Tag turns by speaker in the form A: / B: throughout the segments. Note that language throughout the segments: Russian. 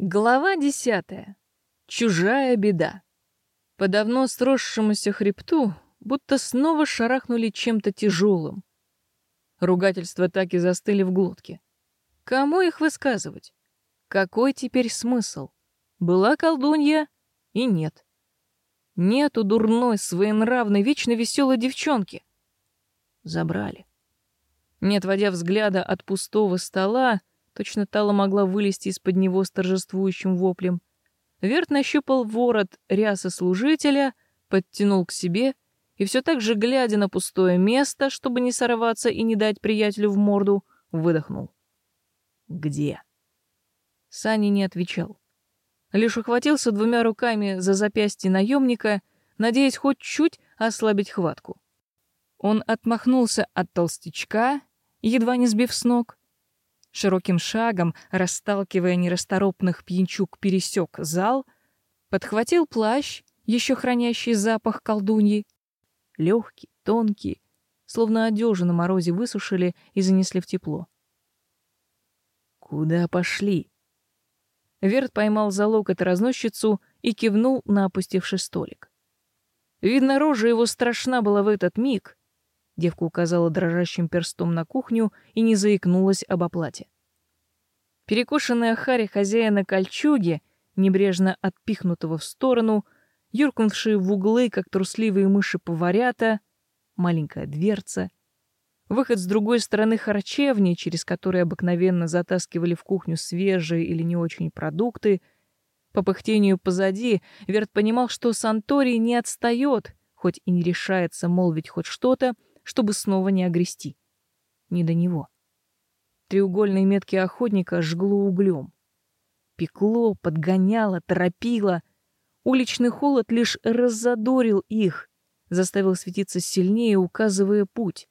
A: Глава десятая. Чужая беда. По давно сросшемуся хребту будто снова шарахнули чем-то тяжелым. Ругательства так и застыли в глотке. Кому их высказывать? Какой теперь смысл? Была колдунья и нет. Нету дурной, своенравной, вечно веселой девчонки. Забрали. Не отводя взгляда от пустого стола, Точно Тала могла вылезти из-под него с торжествующим воплем. Верт нащупал ворот рясы служителя, подтянул к себе и все так же, глядя на пустое место, чтобы не сорваться и не дать приятелю в морду, выдохнул. «Где?» Сани не отвечал. Лишь ухватился двумя руками за запястье наемника, надеясь хоть чуть ослабить хватку. Он отмахнулся от толстячка, едва не сбив с ног, широким шагом, расталкивая нерасторопных пьянчук, пересек зал, подхватил плащ, еще хранящий запах колдуньи, легкий, тонкий, словно одежу на морозе высушили и занесли в тепло. «Куда пошли?» Верт поймал за локоть разносчицу и кивнул на опустевший столик. Видно, рожа его страшна была в этот миг, Девка указала дрожащим перстом на кухню и не заикнулась об оплате. Перекошенная харя хозяина кольчуги, небрежно отпихнутого в сторону, юркнувшие в углы, как трусливые мыши поварята, маленькая дверца, выход с другой стороны харчевни, через который обыкновенно затаскивали в кухню свежие или не очень продукты, по пыхтению позади Верт понимал, что Санторий не отстает, хоть и не решается молвить хоть что-то, чтобы снова не огрести. Не до него. Треугольные метки охотника жгло углем. Пекло, подгоняло, торопило. Уличный холод лишь раззадорил их, заставил светиться сильнее, указывая путь.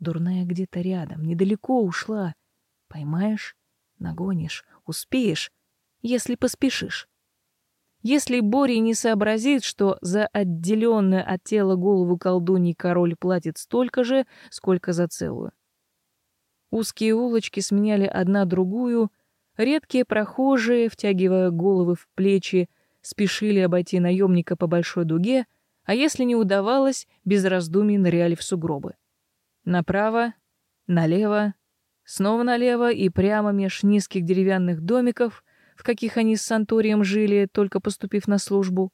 A: Дурная где-то рядом, недалеко ушла. Поймаешь, нагонишь, успеешь, если поспешишь. Если Бори не сообразит, что за отделенную от тела голову колдуньи король платит столько же, сколько за целую. Узкие улочки сменяли одна другую, редкие прохожие, втягивая головы в плечи, спешили обойти наемника по большой дуге, а если не удавалось, без раздумий ныряли в сугробы. Направо, налево, снова налево и прямо меж низких деревянных домиков — в каких они с Санторием жили, только поступив на службу.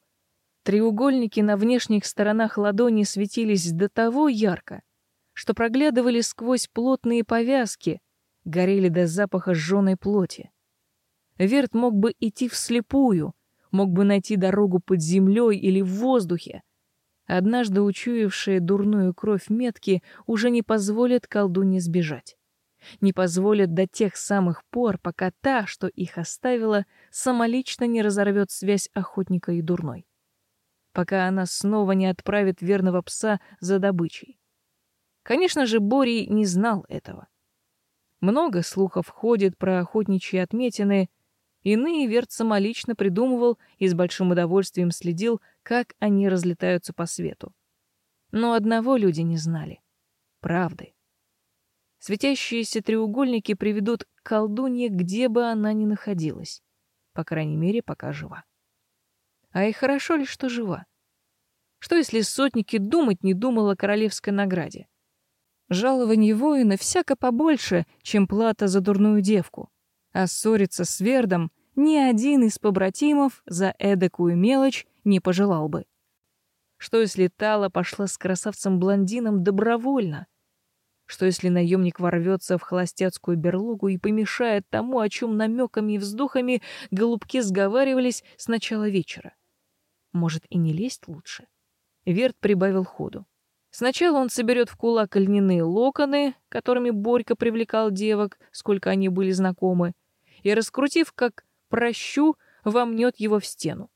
A: Треугольники на внешних сторонах ладони светились до того ярко, что проглядывали сквозь плотные повязки, горели до запаха сжёной плоти. Верт мог бы идти вслепую, мог бы найти дорогу под землей или в воздухе. Однажды учуявшие дурную кровь метки уже не позволят колдуне сбежать не позволят до тех самых пор, пока та, что их оставила, самолично не разорвет связь охотника и дурной. Пока она снова не отправит верного пса за добычей. Конечно же, Борий не знал этого. Много слухов ходит про охотничьи отметины, иные Верт самолично придумывал и с большим удовольствием следил, как они разлетаются по свету. Но одного люди не знали — правды. Светящиеся треугольники приведут к колдунье, где бы она ни находилась. По крайней мере, пока жива. А и хорошо ли, что жива? Что, если сотники думать не думал о королевской награде? Жалование воина всяко побольше, чем плата за дурную девку. А ссориться с Вердом ни один из побратимов за эдакую мелочь не пожелал бы. Что, если Тала пошла с красавцем-блондином добровольно, что если наемник ворвется в холостяцкую берлогу и помешает тому, о чем намеками и вздохами голубки сговаривались с начала вечера? Может, и не лезть лучше? Верт прибавил ходу. Сначала он соберет в кулак льняные локоны, которыми Борька привлекал девок, сколько они были знакомы, и, раскрутив как прощу, вомнет его в стену.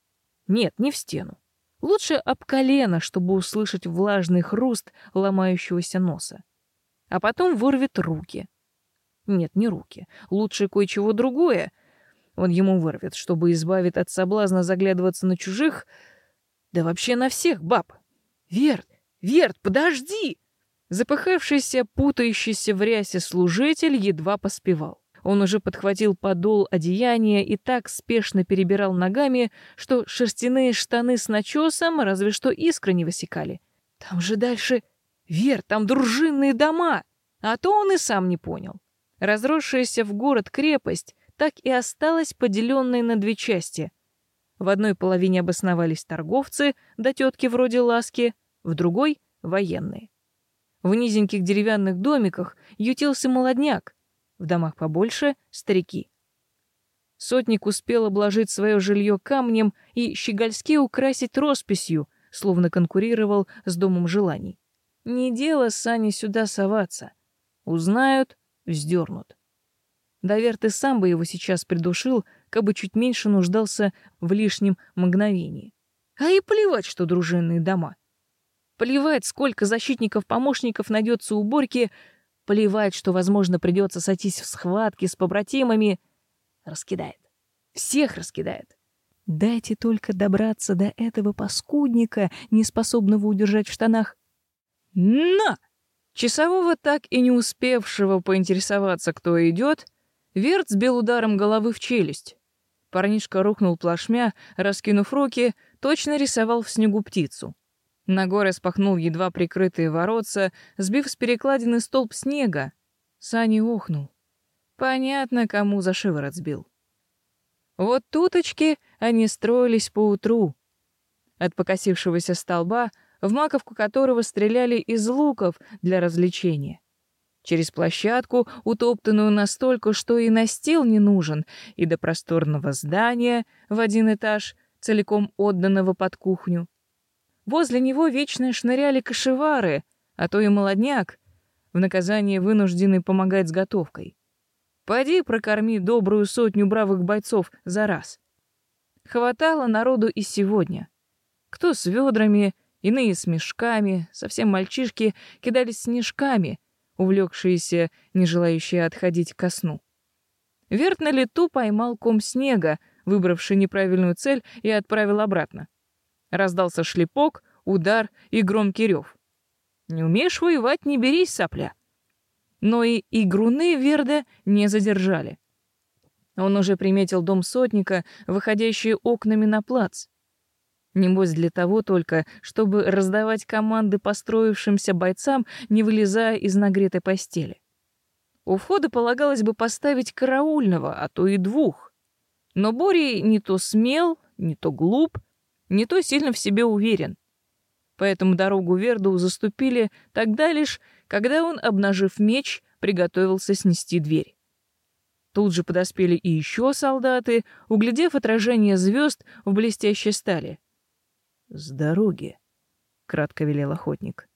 A: Нет, не в стену. Лучше об колено, чтобы услышать влажный хруст ломающегося носа а потом вырвет руки. Нет, не руки. Лучше кое-чего другое. Он ему вырвет, чтобы избавить от соблазна заглядываться на чужих, да вообще на всех баб. Верт, Верт, подожди! Запыхавшийся, путающийся в рясе служитель едва поспевал. Он уже подхватил подол одеяния и так спешно перебирал ногами, что шерстяные штаны с начесом разве что искры не высекали. Там же дальше... Вер, там дружинные дома! А то он и сам не понял. Разросшаяся в город крепость так и осталась поделенной на две части. В одной половине обосновались торговцы, да тетки вроде Ласки, в другой — военные. В низеньких деревянных домиках ютился молодняк, в домах побольше — старики. Сотник успел обложить свое жилье камнем и щегольски украсить росписью, словно конкурировал с домом желаний. Не дело Сане сюда соваться. Узнают — вздернут. Давер ты сам бы его сейчас придушил, как бы чуть меньше нуждался в лишнем мгновении. А и плевать, что дружинные дома. Плевать, сколько защитников-помощников найдется у Борьки, плевать, что, возможно, придется сойтись в схватке с побратимами. Раскидает. Всех раскидает. Дайте только добраться до этого паскудника, не способного удержать в штанах. На! Часового, так и не успевшего поинтересоваться, кто идет, Верт сбил ударом головы в челюсть. Парнишка рухнул плашмя, раскинув руки, точно рисовал в снегу птицу. Нагор распахнул едва прикрытые воротца, сбив с перекладины столб снега. Сани охнул. Понятно, кому за шиворот сбил. Вот туточки они строились поутру. От покосившегося столба, в маковку которого стреляли из луков для развлечения. Через площадку, утоптанную настолько, что и настил не нужен, и до просторного здания в один этаж, целиком отданного под кухню. Возле него вечно шныряли кошевары, а то и молодняк, в наказание вынужденный помогать с готовкой. Пойди прокорми добрую сотню бравых бойцов за раз. Хватало народу и сегодня. Кто с ведрами, иные с мешками, совсем мальчишки кидались снежками, увлекшиеся, не желающие отходить ко сну. Верт на лету поймал ком снега, выбравший неправильную цель, и отправил обратно. Раздался шлепок, удар и громкий рев. «Не умеешь воевать, не берись, сопля!» Но и игруны Верда не задержали. Он уже приметил дом сотника, выходящий окнами на плац. Небось для того только, чтобы раздавать команды построившимся бойцам, не вылезая из нагретой постели. У входа полагалось бы поставить караульного, а то и двух. Но Бори не то смел, не то глуп, не то сильно в себе уверен. Поэтому дорогу Верду заступили тогда лишь, когда он, обнажив меч, приготовился снести дверь. Тут же подоспели и еще солдаты, углядев отражение звезд в блестящей стали. «С дороги», — кратко велел охотник.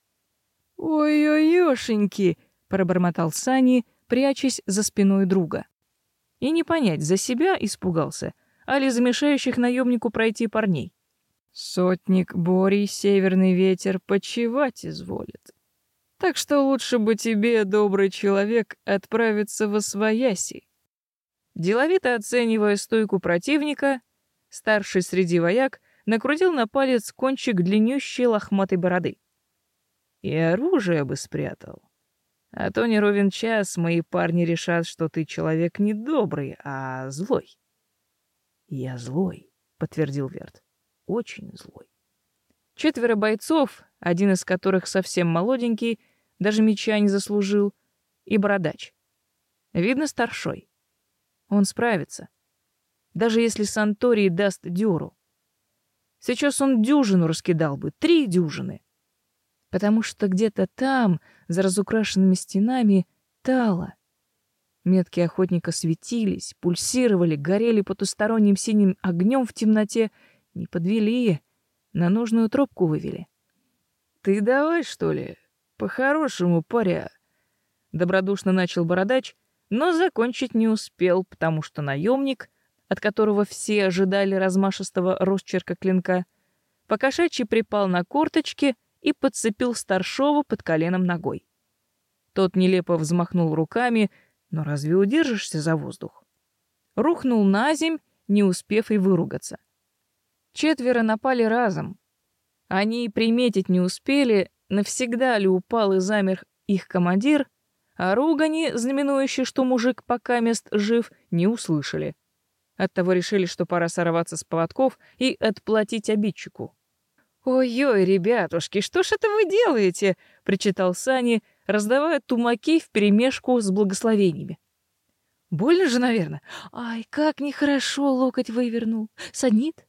A: «Ой-ой-ёшеньки!» — пробормотал Сани, прячась за спиной друга. И не понять, за себя испугался, а ли за мешающих наемнику пройти парней. Сотник Борий северный ветер почевать изволит. Так что лучше бы тебе, добрый человек, отправиться во свояси. Деловито оценивая стойку противника, старший среди вояк накрутил на палец кончик длиннющей лохматой бороды. И оружие бы спрятал. А то не ровен час мои парни решат, что ты человек не добрый, а злой. Я злой, подтвердил Верт очень злой. Четверо бойцов, один из которых совсем молоденький, даже меча не заслужил, и бородач. Видно, старшой. Он справится. Даже если Санторий даст дёру. Сейчас он дюжину раскидал бы, три дюжины. Потому что где-то там, за разукрашенными стенами, тало. Метки охотника светились, пульсировали, горели потусторонним синим огнем в темноте — не подвели, на нужную тропку вывели. Ты давай, что ли, по-хорошему, паря. Добродушно начал бородач, но закончить не успел, потому что наемник, от которого все ожидали размашистого росчерка клинка, покошачий припал на корточки и подцепил старшего под коленом ногой. Тот нелепо взмахнул руками, но разве удержишься за воздух? Рухнул на земь, не успев и выругаться. Четверо напали разом. Они и приметить не успели, навсегда ли упал и замер их командир, а ругани, знаменующие, что мужик пока мест жив, не услышали. Оттого решили, что пора сорваться с поводков и отплатить обидчику. «Ой-ой, ребятушки, что ж это вы делаете?» — причитал Сани, раздавая тумаки вперемешку с благословениями. «Больно же, наверное. Ай, как нехорошо локоть вывернул. Саднит?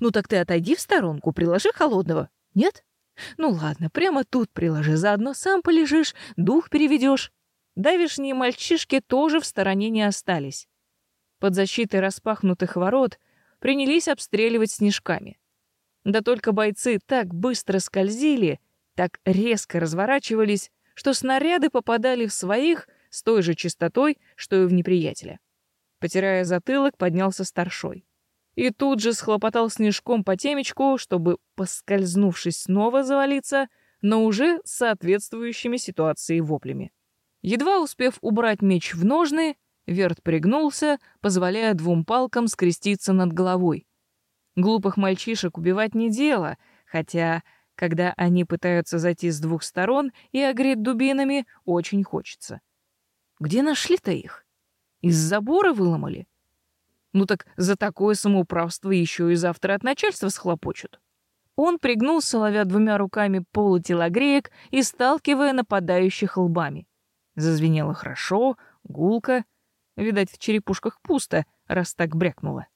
A: Ну так ты отойди в сторонку, приложи холодного. Нет? Ну ладно, прямо тут приложи, заодно сам полежишь, дух переведешь. Давишние мальчишки тоже в стороне не остались. Под защитой распахнутых ворот принялись обстреливать снежками. Да только бойцы так быстро скользили, так резко разворачивались, что снаряды попадали в своих с той же частотой, что и в неприятеля. Потирая затылок, поднялся старшой. И тут же схлопотал снежком по темечку, чтобы, поскользнувшись, снова завалиться, но уже с соответствующими ситуации воплями. Едва успев убрать меч в ножны, Верт пригнулся, позволяя двум палкам скреститься над головой. Глупых мальчишек убивать не дело, хотя, когда они пытаются зайти с двух сторон и огреть дубинами, очень хочется. Где нашли-то их? Из забора выломали? Ну так за такое самоуправство еще и завтра от начальства схлопочут. Он пригнулся, ловя двумя руками полутелогреек и сталкивая нападающих лбами. Зазвенело хорошо, гулко. Видать, в черепушках пусто, раз так брякнуло.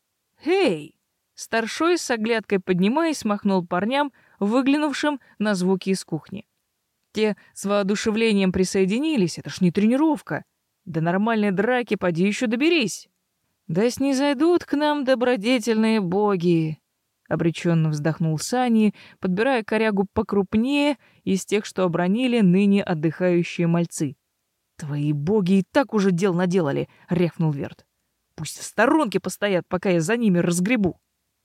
A: «Эй!» Старшой с оглядкой поднимаясь махнул парням, выглянувшим на звуки из кухни. Те с воодушевлением присоединились, это ж не тренировка. До нормальной драки поди еще доберись. Да снизойдут к нам добродетельные боги, обреченно вздохнул Сани, подбирая корягу покрупнее из тех, что обронили ныне отдыхающие мальцы. Твои боги и так уже дел наделали, рявкнул Верт. Пусть в сторонке постоят, пока я за ними разгребу.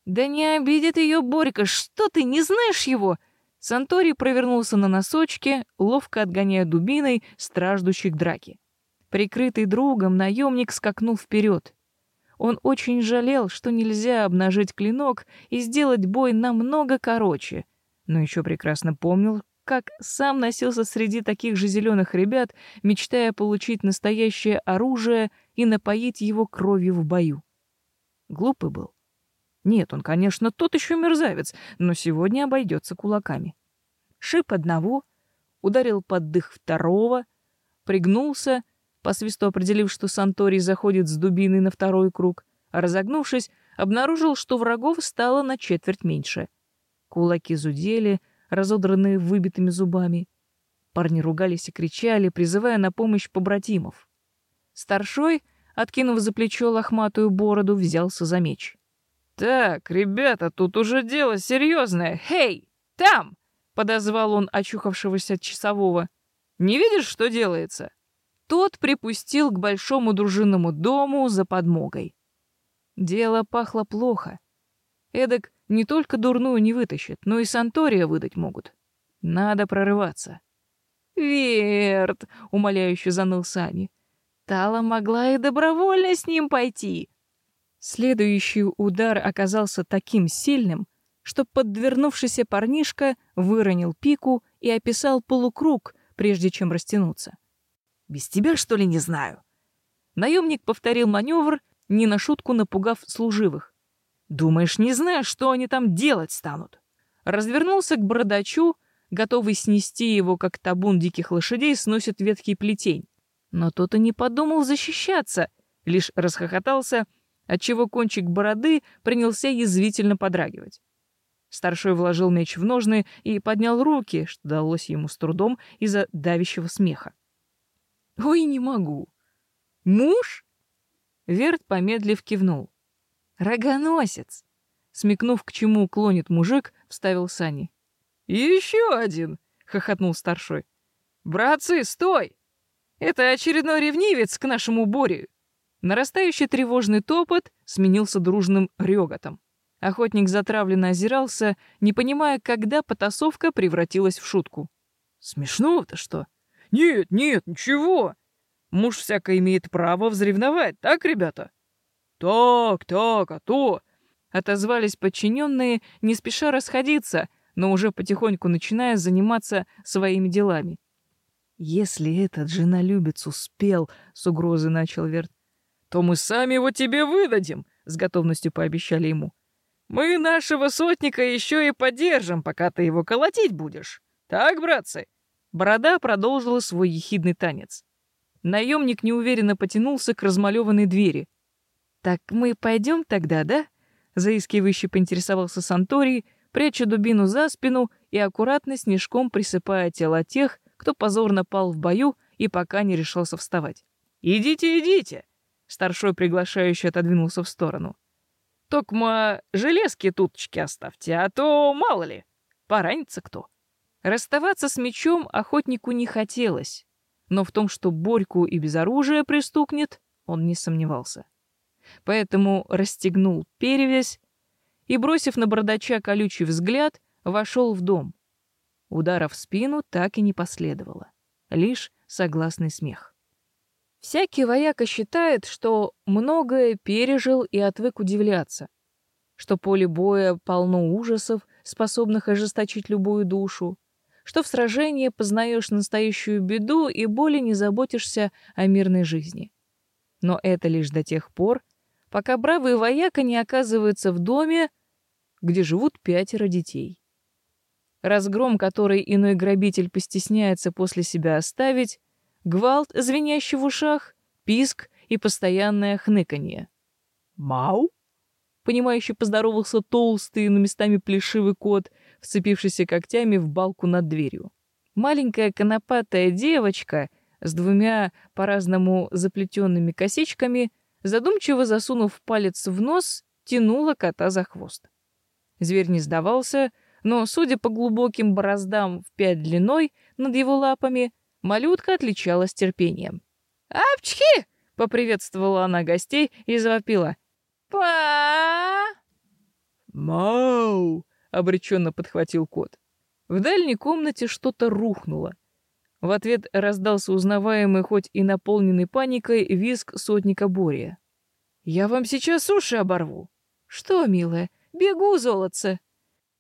A: Да не обидит ее Борька, что ты не знаешь его? Сантори провернулся на носочке, ловко отгоняя дубиной страждущих драки. Прикрытый другом, наемник скакнул вперед. Он очень жалел, что нельзя обнажить клинок и сделать бой намного короче, но еще прекрасно помнил, как сам носился среди таких же зеленых ребят, мечтая получить настоящее оружие и напоить его кровью в бою. Глупый был. Нет, он, конечно, тот еще мерзавец, но сегодня обойдется кулаками. Шип одного, ударил под дых второго, пригнулся по свисту определив, что Сантори заходит с дубиной на второй круг, а разогнувшись, обнаружил, что врагов стало на четверть меньше. Кулаки зудели, разодранные выбитыми зубами. Парни ругались и кричали, призывая на помощь побратимов. Старшой, откинув за плечо лохматую бороду, взялся за меч. «Так, ребята, тут уже дело серьезное. Хей, там!» — подозвал он очухавшегося часового. «Не видишь, что делается?» Тот припустил к большому дружинному дому за подмогой. Дело пахло плохо. Эдак не только дурную не вытащит, но и Сантория выдать могут. Надо прорываться. «Верт!» — умоляюще заныл Сани. «Тала могла и добровольно с ним пойти!» Следующий удар оказался таким сильным, что подвернувшийся парнишка выронил пику и описал полукруг, прежде чем растянуться. Без тебя, что ли, не знаю?» Наемник повторил маневр, не на шутку напугав служивых. «Думаешь, не знаешь, что они там делать станут?» Развернулся к бородачу, готовый снести его, как табун диких лошадей сносит ветхий плетень. Но тот и не подумал защищаться, лишь расхохотался, отчего кончик бороды принялся язвительно подрагивать. Старшой вложил меч в ножны и поднял руки, что далось ему с трудом из-за давящего смеха. Ой, не могу. Муж? Верт, помедлив, кивнул. Рогоносец. Смекнув, к чему клонит мужик, вставил Сани. Еще один, хохотнул старшой. Братцы, стой! Это очередной ревнивец к нашему Боре. Нарастающий тревожный топот сменился дружным рёготом. Охотник затравленно озирался, не понимая, когда потасовка превратилась в шутку. Смешно-то что? «Нет, нет, ничего. Муж всяко имеет право взревновать, так, ребята?» «Так, так, а то...» Отозвались подчиненные, не спеша расходиться, но уже потихоньку начиная заниматься своими делами. Если этот женолюбец успел, с угрозой начал Верт, то мы сами его тебе выдадим, с готовностью пообещали ему. Мы нашего сотника еще и поддержим, пока ты его колотить будешь. Так, братцы? Борода продолжила свой ехидный танец. Наемник неуверенно потянулся к размалеванной двери. Так мы пойдем тогда, да? Заискивающе поинтересовался Санторий, пряча дубину за спину и аккуратно снежком присыпая тела тех, кто позорно пал в бою и пока не решился вставать. «Идите, идите!» Старшой приглашающий отодвинулся в сторону. «Токма железки туточки оставьте, а то мало ли, поранится кто». Расставаться с мечом охотнику не хотелось, но в том, что Борьку и без оружия пристукнет, он не сомневался. Поэтому расстегнул перевязь и, бросив на бородача колючий взгляд, вошел в дом. Удара в спину так и не последовало. Лишь согласный смех. Всякий вояка считает, что многое пережил и отвык удивляться, что поле боя полно ужасов, способных ожесточить любую душу, что в сражении познаешь настоящую беду и более не заботишься о мирной жизни. Но это лишь до тех пор, пока бравый вояка не оказывается в доме, где живут пятеро детей. Разгром, который иной грабитель постесняется после себя оставить, гвалт, звенящий в ушах, писк и постоянное хныканье. «Мау?» Понимающе поздоровался толстый, но местами плешивый кот, вцепившийся когтями в балку над дверью. Маленькая конопатая девочка с двумя по-разному заплетенными косичками, задумчиво засунув палец в нос, тянула кота за хвост. Зверь не сдавался, но, судя по глубоким бороздам в пять длиной над его лапами, малютка отличалась терпением. «Апчхи!» — поприветствовала она гостей и завопила. «Па!» «Мау!» — обреченно подхватил кот. В дальней комнате что-то рухнуло. В ответ раздался узнаваемый, хоть и наполненный паникой, визг сотника Бория. «Я вам сейчас уши оборву!» «Что, милая, бегу, золотце!»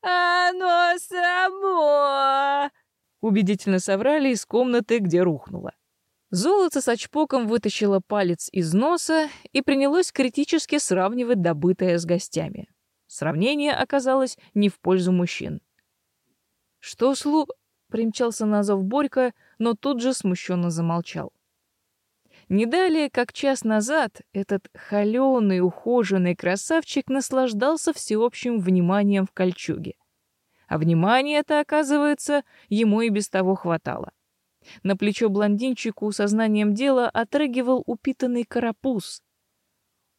A: «Оно само!» Убедительно соврали из комнаты, где рухнуло. Золото с очпоком вытащило палец из носа и принялось критически сравнивать добытое с гостями. Сравнение оказалось не в пользу мужчин. «Что слу...» — примчался на зов Борька, но тут же смущенно замолчал. Не далее, как час назад, этот холеный, ухоженный красавчик наслаждался всеобщим вниманием в кольчуге. А внимания это, оказывается, ему и без того хватало. На плечо блондинчику сознанием дела отрыгивал упитанный карапуз.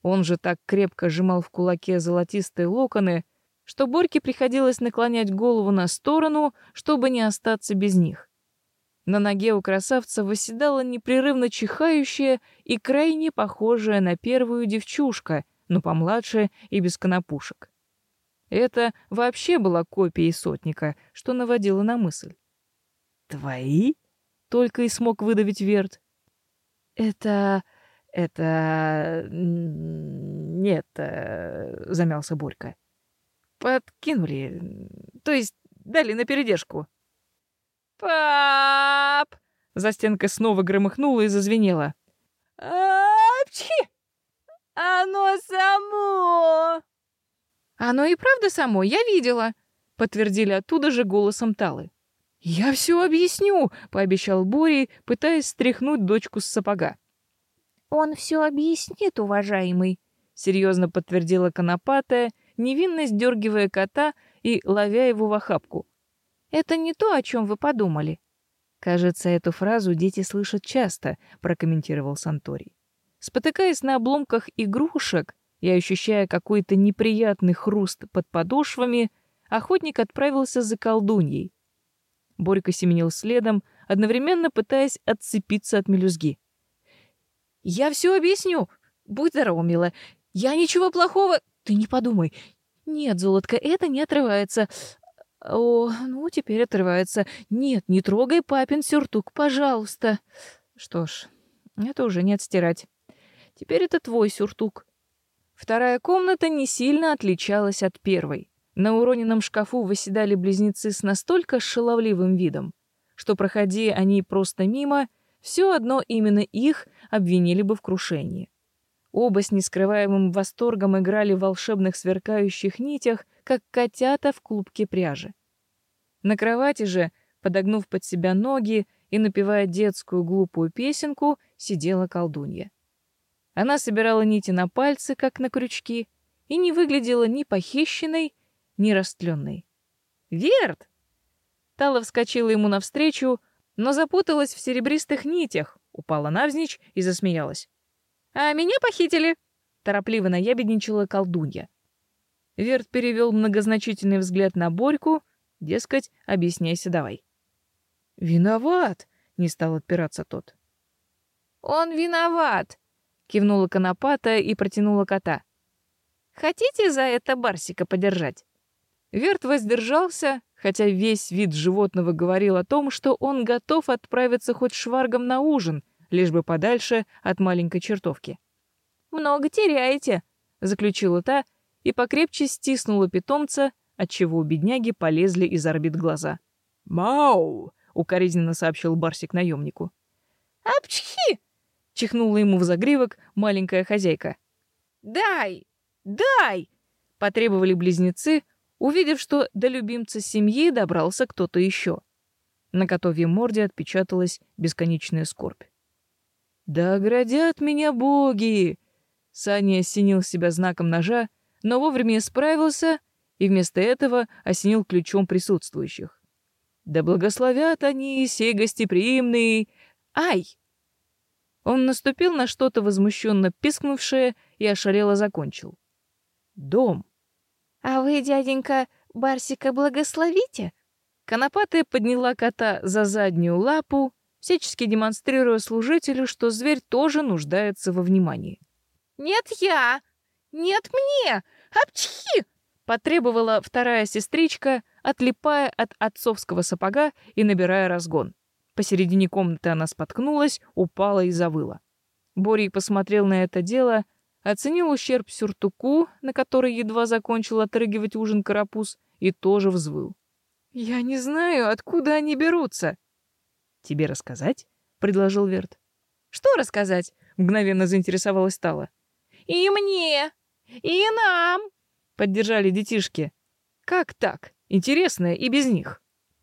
A: Он же так крепко сжимал в кулаке золотистые локоны, что Борьке приходилось наклонять голову на сторону, чтобы не остаться без них. На ноге у красавца восседала непрерывно чихающая и крайне похожая на первую девчушка, но помладше и без конопушек. Это вообще была копией сотника, что наводило на мысль. «Твои?» — только и смог выдавить Верт. «Это... это... нет...» э, — замялся Борька. «Подкинули... то есть дали на передержку». «Пап!» За стенкой снова громыхнуло и зазвенело. «Апчхи! Оно само!» «Оно и правда само, я видела!» Подтвердили оттуда же голосом Талы. «Я все объясню!» — пообещал Бори, пытаясь стряхнуть дочку с сапога.
B: «Он все объяснит, уважаемый!» — серьезно подтвердила Конопатая, невинно сдергивая кота и ловя его в охапку. Это не то, о чем вы подумали. Кажется, эту фразу дети слышат часто, прокомментировал Санторий. Спотыкаясь на обломках игрушек и ощущая какой-то неприятный хруст под подошвами, охотник отправился за колдуньей. Борька семенил следом, одновременно пытаясь отцепиться от мелюзги. «Я все объясню. Будь здорова, милая. Я ничего плохого... Ты не подумай. Нет, золотко, это не отрывается. О, ну теперь отрывается. Нет, не трогай папин сюртук, пожалуйста. Что ж, это уже не отстирать. Теперь это твой сюртук. Вторая комната не сильно отличалась от первой. На уроненном шкафу восседали близнецы с настолько шаловливым видом,
A: что проходи они просто мимо, все одно именно их обвинили бы в крушении. Оба с нескрываемым восторгом играли в волшебных сверкающих нитях, как котята в клубке пряжи. На кровати же, подогнув под себя ноги и напевая детскую глупую песенку, сидела колдунья. Она собирала нити на пальцы, как на крючки, и не выглядела ни похищенной, ни растленной. «Верт!» Тала вскочила ему навстречу, но запуталась в серебристых нитях, упала навзничь и засмеялась. «А меня похитили!» — торопливо наябедничала колдунья. Верт перевел многозначительный взгляд на Борьку, дескать, объясняйся давай. «Виноват!» — не стал отпираться тот.
B: «Он виноват!» — кивнула
A: Конопата и протянула кота.
B: «Хотите за это Барсика подержать?»
A: Верт воздержался, хотя весь вид животного говорил о том, что он готов отправиться хоть шваргом на ужин, лишь бы подальше от маленькой чертовки.
B: «Много теряете», — заключила та и покрепче стиснула питомца, отчего у бедняги полезли из орбит глаза.
A: «Мау!» — укоризненно сообщил Барсик наемнику.
B: «Апчхи!»
A: — чихнула ему в загривок маленькая хозяйка.
B: «Дай! Дай!»
A: — потребовали близнецы, увидев, что до любимца семьи добрался кто-то еще. На котовьей морде отпечаталась бесконечная скорбь. «Да оградят меня боги!» Саня осенил себя знаком ножа, но вовремя справился и вместо этого осенил ключом присутствующих. «Да благословят они сей гостеприимный! Ай!» Он наступил на что-то возмущенно пискнувшее и ошалело закончил. «Дом!»
B: «А вы, дяденька, Барсика благословите?»
A: Конопатая подняла кота за заднюю лапу, всячески демонстрируя служителю, что зверь тоже нуждается во внимании.
B: «Нет я! Нет мне! Апчхи!»
A: потребовала вторая сестричка, отлипая от отцовского сапога и набирая разгон. Посередине комнаты она споткнулась, упала и завыла. Борей посмотрел на это дело, оценил ущерб сюртуку, на который едва закончил отрыгивать ужин карапуз, и тоже взвыл. «Я не знаю, откуда они берутся». «Тебе рассказать?» — предложил Верт.
B: «Что рассказать?»
A: — мгновенно заинтересовалась Тала.
B: «И мне! И нам!»
A: — поддержали детишки. «Как так? Интересно и без них».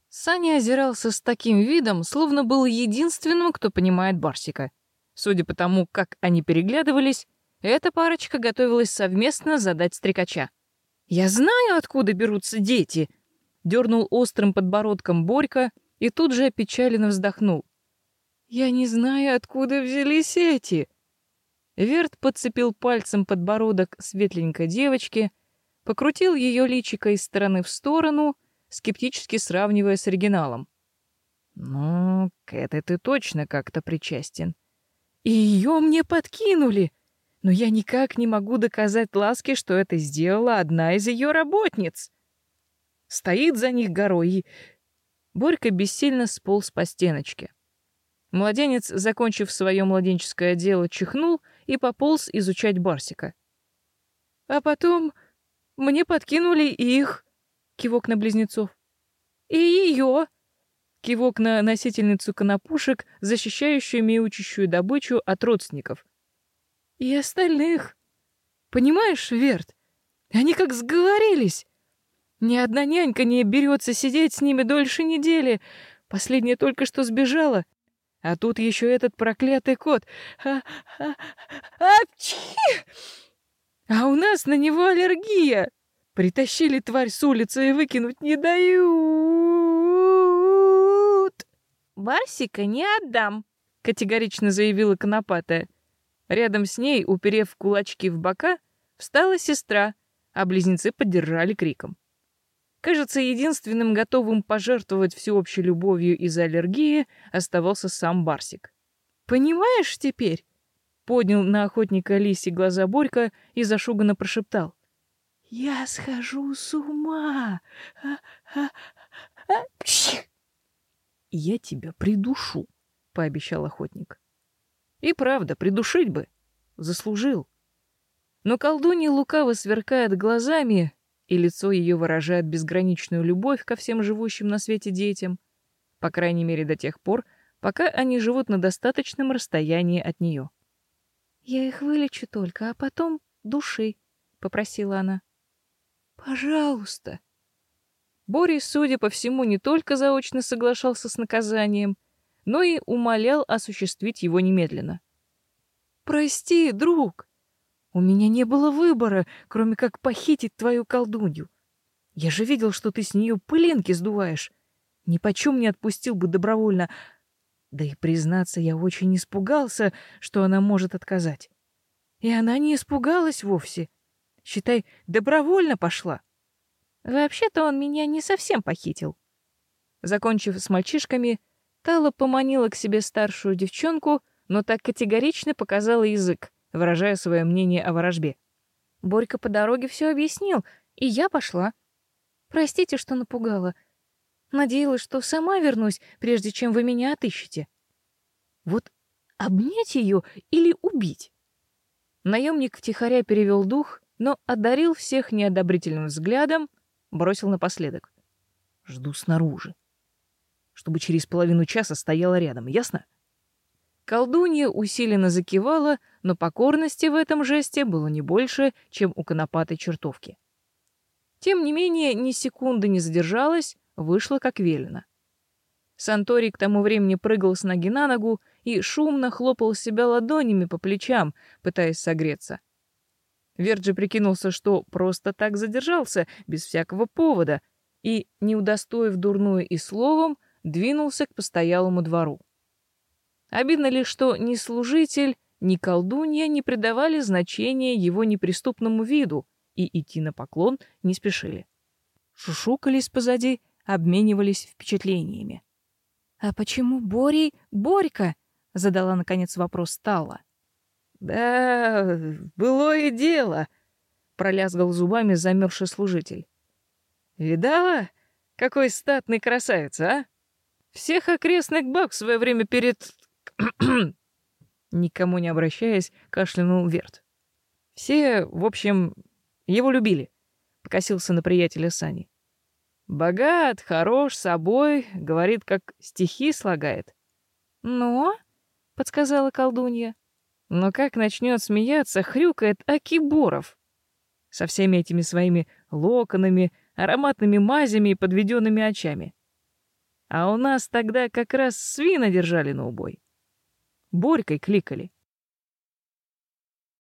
A: Саня озирался с таким видом, словно был единственным, кто понимает Барсика. Судя по тому, как они переглядывались, эта парочка готовилась совместно задать стрекача. «Я знаю, откуда берутся дети!» — дернул острым подбородком Борька и тут же опечаленно вздохнул. «Я не знаю, откуда взялись эти!» Верт подцепил пальцем подбородок светленькой девочки, покрутил ее личико из стороны в сторону, скептически сравнивая с оригиналом. «Ну, к этой ты точно как-то причастен». «И ее мне подкинули!» но я никак не могу доказать Ласке, что это сделала одна из ее работниц. Стоит за них горой и... Борька бессильно сполз по стеночке. Младенец, закончив свое младенческое дело, чихнул и пополз изучать Барсика. А потом мне подкинули их, кивок на близнецов, и ее, кивок на носительницу конопушек, защищающую мяучащую добычу от родственников, и остальных. Понимаешь, Верт? Они как сговорились. Ни одна нянька не берется сидеть с ними дольше недели. Последняя только что сбежала. А тут еще этот проклятый кот. А, а, а, а у нас на него аллергия. Притащили тварь с улицы и выкинуть не дают.
B: Барсика не отдам,
A: категорично заявила Конопатая. Рядом с ней, уперев кулачки в бока, встала сестра, а близнецы поддержали криком. Кажется, единственным готовым пожертвовать всеобщей любовью из-за аллергии оставался сам Барсик. «Понимаешь теперь?» — поднял на охотника Лиси глаза Борька и зашуганно прошептал. «Я схожу с ума! «Я тебя придушу», — пообещал охотник. И правда, придушить бы. Заслужил. Но колдунья лукаво сверкает глазами, и лицо ее выражает безграничную любовь ко всем живущим на свете детям. по крайней мере до тех пор, пока они живут на достаточном расстоянии от нее.
B: «Я их вылечу только, а потом души», — попросила она.
A: «Пожалуйста». Борис, судя по всему, не только заочно соглашался с наказанием, но и умолял осуществить его немедленно. «Прости, друг, у меня не было выбора, кроме как похитить твою колдунью. Я же видел, что ты с нее пылинки сдуваешь. Ни почем не отпустил бы добровольно. Да и, признаться, я очень испугался, что она может отказать. И она не испугалась вовсе. Считай, добровольно пошла.
B: Вообще-то он меня не совсем похитил.
A: Закончив с мальчишками, Тала поманила к себе старшую девчонку, но так категорично показала язык, выражая свое мнение о ворожбе.
B: Борька по дороге все объяснил, и я пошла. Простите, что напугала. Надеялась, что сама вернусь, прежде чем вы меня отыщете.
A: Вот обнять ее или убить? Наемник втихаря перевел дух, но одарил всех неодобрительным взглядом, бросил напоследок. Жду снаружи. Чтобы через половину часа стояла рядом, ясно? Колдунья усиленно закивала, но покорности в этом жесте было не больше, чем у конопатой чертовки. Тем не менее, ни секунды не задержалась, вышла как велено. Сантори к тому времени прыгал с ноги на ногу и шумно хлопал себя ладонями по плечам, пытаясь согреться. Верджи прикинулся, что просто так задержался, без всякого повода, и, не удостоив дурную и словом, двинулся к постоялому двору. Обидно лишь, что ни служитель, ни колдунья не придавали значения его неприступному виду и идти на поклон не спешили. Шушукались позади, обменивались впечатлениями.
B: «А почему Борей Борька?» — задала, наконец, вопрос Стала.
A: «Да, было и дело», — пролязгал зубами замерзший служитель. «Видала, какой статный красавец, а? Всех окрестных баб в свое время перед Никому не обращаясь, кашлянул Верт. Все, в общем, его любили. Покосился на приятеля Сани. Богат, хорош, собой, говорит, как стихи слагает.
B: Но, подсказала колдунья.
A: Но как начнет смеяться, хрюкает Акиборов. Со всеми этими своими локонами, ароматными мазями и подведенными очами. А у нас тогда как раз свина держали на убой. Борькой кликали.